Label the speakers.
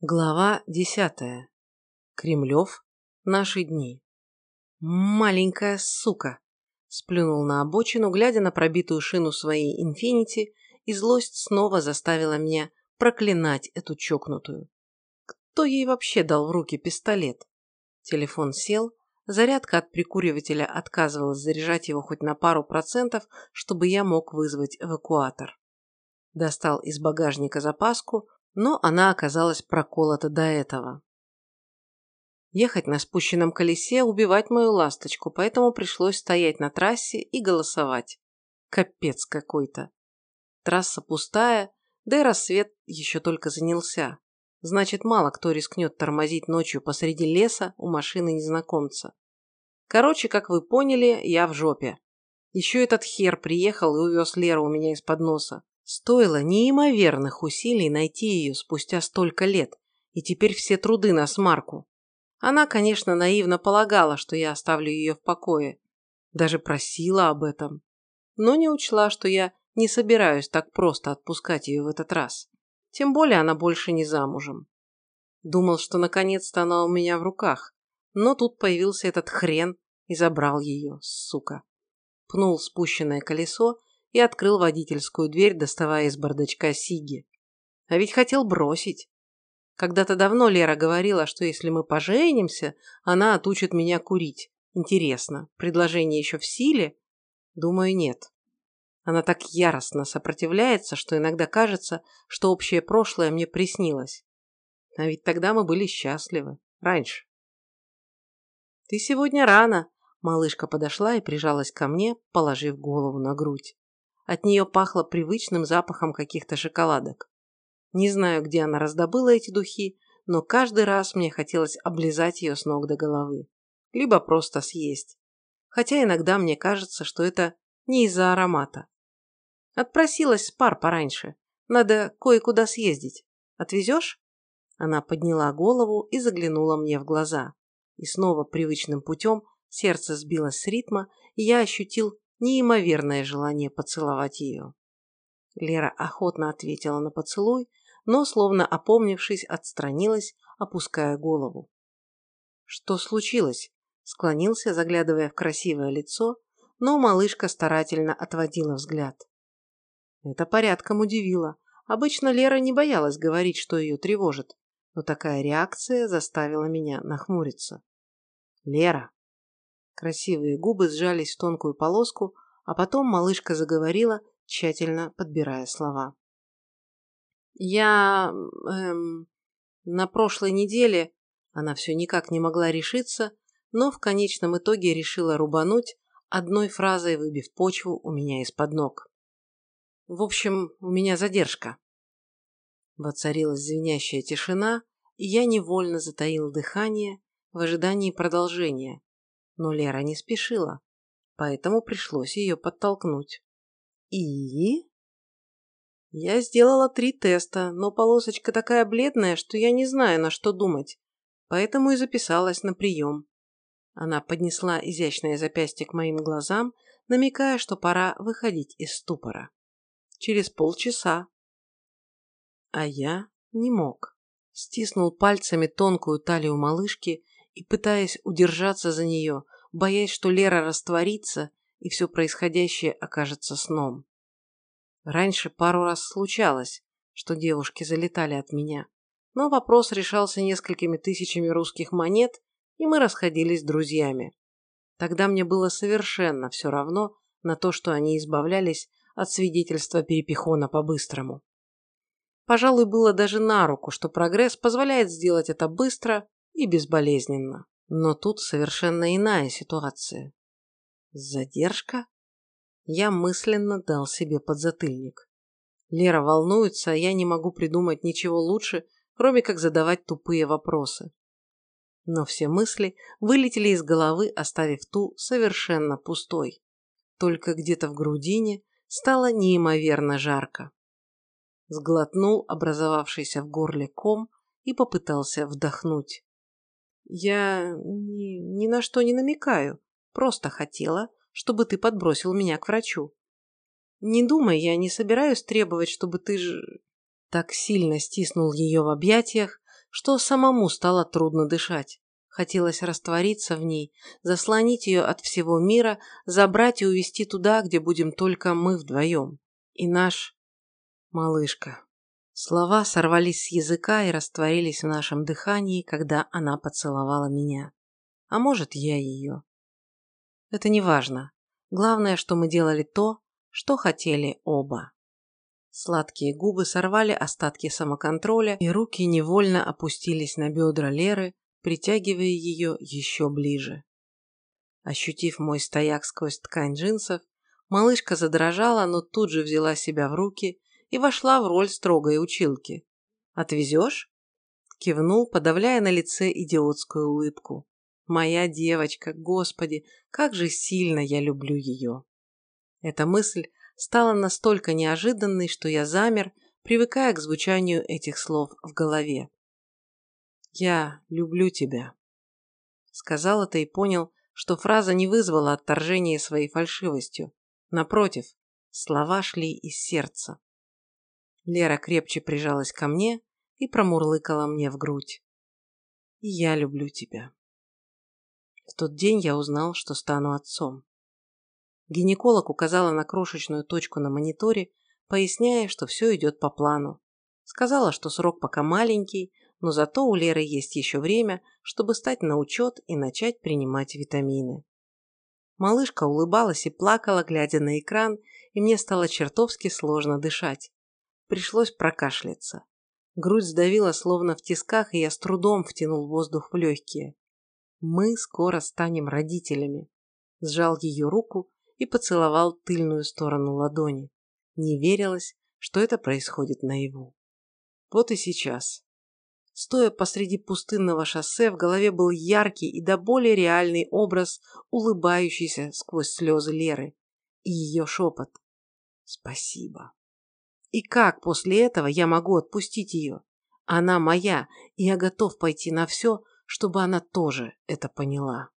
Speaker 1: Глава десятая. Кремлев. Наши дни. Маленькая сука. Сплюнул на обочину, глядя на пробитую шину своей инфинити, и злость снова заставила меня проклинать эту чокнутую. Кто ей вообще дал в руки пистолет? Телефон сел, зарядка от прикуривателя отказывалась заряжать его хоть на пару процентов, чтобы я мог вызвать эвакуатор. Достал из багажника запаску, но она оказалась проколота до этого. Ехать на спущенном колесе, убивать мою ласточку, поэтому пришлось стоять на трассе и голосовать. Капец какой-то. Трасса пустая, да и рассвет еще только занялся. Значит, мало кто рискнет тормозить ночью посреди леса у машины незнакомца. Короче, как вы поняли, я в жопе. Еще этот хер приехал и увез Леру у меня из-под носа. Стоило неимоверных усилий найти ее спустя столько лет, и теперь все труды на смарку. Она, конечно, наивно полагала, что я оставлю ее в покое. Даже просила об этом. Но не учла, что я не собираюсь так просто отпускать ее в этот раз. Тем более она больше не замужем. Думал, что наконец-то она у меня в руках. Но тут появился этот хрен и забрал ее, сука. Пнул спущенное колесо и открыл водительскую дверь, доставая из бардачка сиги. А ведь хотел бросить. Когда-то давно Лера говорила, что если мы поженимся, она отучит меня курить. Интересно, предложение еще в силе? Думаю, нет. Она так яростно сопротивляется, что иногда кажется, что общее прошлое мне приснилось. А ведь тогда мы были счастливы. Раньше. «Ты сегодня рано», – малышка подошла и прижалась ко мне, положив голову на грудь. От нее пахло привычным запахом каких-то шоколадок. Не знаю, где она раздобыла эти духи, но каждый раз мне хотелось облизать ее с ног до головы. Либо просто съесть. Хотя иногда мне кажется, что это не из-за аромата. Отпросилась с пар пораньше. Надо кое-куда съездить. Отвезешь? Она подняла голову и заглянула мне в глаза. И снова привычным путем сердце сбилось с ритма, и я ощутил неимоверное желание поцеловать ее. Лера охотно ответила на поцелуй, но, словно опомнившись, отстранилась, опуская голову. «Что случилось?» – склонился, заглядывая в красивое лицо, но малышка старательно отводила взгляд. Это порядком удивило. Обычно Лера не боялась говорить, что ее тревожит, но такая реакция заставила меня нахмуриться. «Лера!» Красивые губы сжались в тонкую полоску, а потом малышка заговорила, тщательно подбирая слова. «Я... Эм, на прошлой неделе...» Она все никак не могла решиться, но в конечном итоге решила рубануть, одной фразой выбив почву у меня из-под ног. «В общем, у меня задержка». Воцарилась звенящая тишина, и я невольно затаил дыхание в ожидании продолжения, но Лера не спешила, поэтому пришлось ее подтолкнуть. И? Я сделала три теста, но полосочка такая бледная, что я не знаю, на что думать, поэтому и записалась на прием. Она поднесла изящное запястье к моим глазам, намекая, что пора выходить из ступора. Через полчаса. А я не мог. Стиснул пальцами тонкую талию малышки и пытаясь удержаться за нее, боясь, что Лера растворится и все происходящее окажется сном. Раньше пару раз случалось, что девушки залетали от меня, но вопрос решался несколькими тысячами русских монет, и мы расходились с друзьями. Тогда мне было совершенно все равно на то, что они избавлялись от свидетельства перепихона по-быстрому. Пожалуй, было даже на руку, что прогресс позволяет сделать это быстро и безболезненно. Но тут совершенно иная ситуация. Задержка? Я мысленно дал себе подзатыльник. Лера волнуется, а я не могу придумать ничего лучше, кроме как задавать тупые вопросы. Но все мысли вылетели из головы, оставив ту совершенно пустой. Только где-то в грудине стало неимоверно жарко. Сглотнул образовавшийся в горле ком и попытался вдохнуть. Я ни, ни на что не намекаю. Просто хотела, чтобы ты подбросил меня к врачу. Не думай, я не собираюсь требовать, чтобы ты ж... Так сильно стиснул ее в объятиях, что самому стало трудно дышать. Хотелось раствориться в ней, заслонить ее от всего мира, забрать и увезти туда, где будем только мы вдвоем. И наш... малышка. Слова сорвались с языка и растворились в нашем дыхании, когда она поцеловала меня. А может, я ее. Это не важно. Главное, что мы делали то, что хотели оба. Сладкие губы сорвали остатки самоконтроля, и руки невольно опустились на бедра Леры, притягивая ее еще ближе. Ощутив мой стояк сквозь ткань джинсов, малышка задрожала, но тут же взяла себя в руки и вошла в роль строгой училки. «Отвезешь?» Кивнул, подавляя на лице идиотскую улыбку. «Моя девочка, господи, как же сильно я люблю ее!» Эта мысль стала настолько неожиданной, что я замер, привыкая к звучанию этих слов в голове. «Я люблю тебя», — сказал это и понял, что фраза не вызвала отторжения своей фальшивостью. Напротив, слова шли из сердца. Лера крепче прижалась ко мне и промурлыкала мне в грудь. «Я люблю тебя». В тот день я узнал, что стану отцом. Гинеколог указала на крошечную точку на мониторе, поясняя, что все идет по плану. Сказала, что срок пока маленький, но зато у Леры есть еще время, чтобы стать на учет и начать принимать витамины. Малышка улыбалась и плакала, глядя на экран, и мне стало чертовски сложно дышать. Пришлось прокашляться. Грудь сдавила словно в тисках, и я с трудом втянул воздух в легкие. Мы скоро станем родителями. Сжал ее руку и поцеловал тыльную сторону ладони. Не верилось, что это происходит наяву. Вот и сейчас. Стоя посреди пустынного шоссе, в голове был яркий и до более реальный образ, улыбающийся сквозь слезы Леры. И ее шепот. Спасибо. И как после этого я могу отпустить ее? Она моя, и я готов пойти на все, чтобы она тоже это поняла.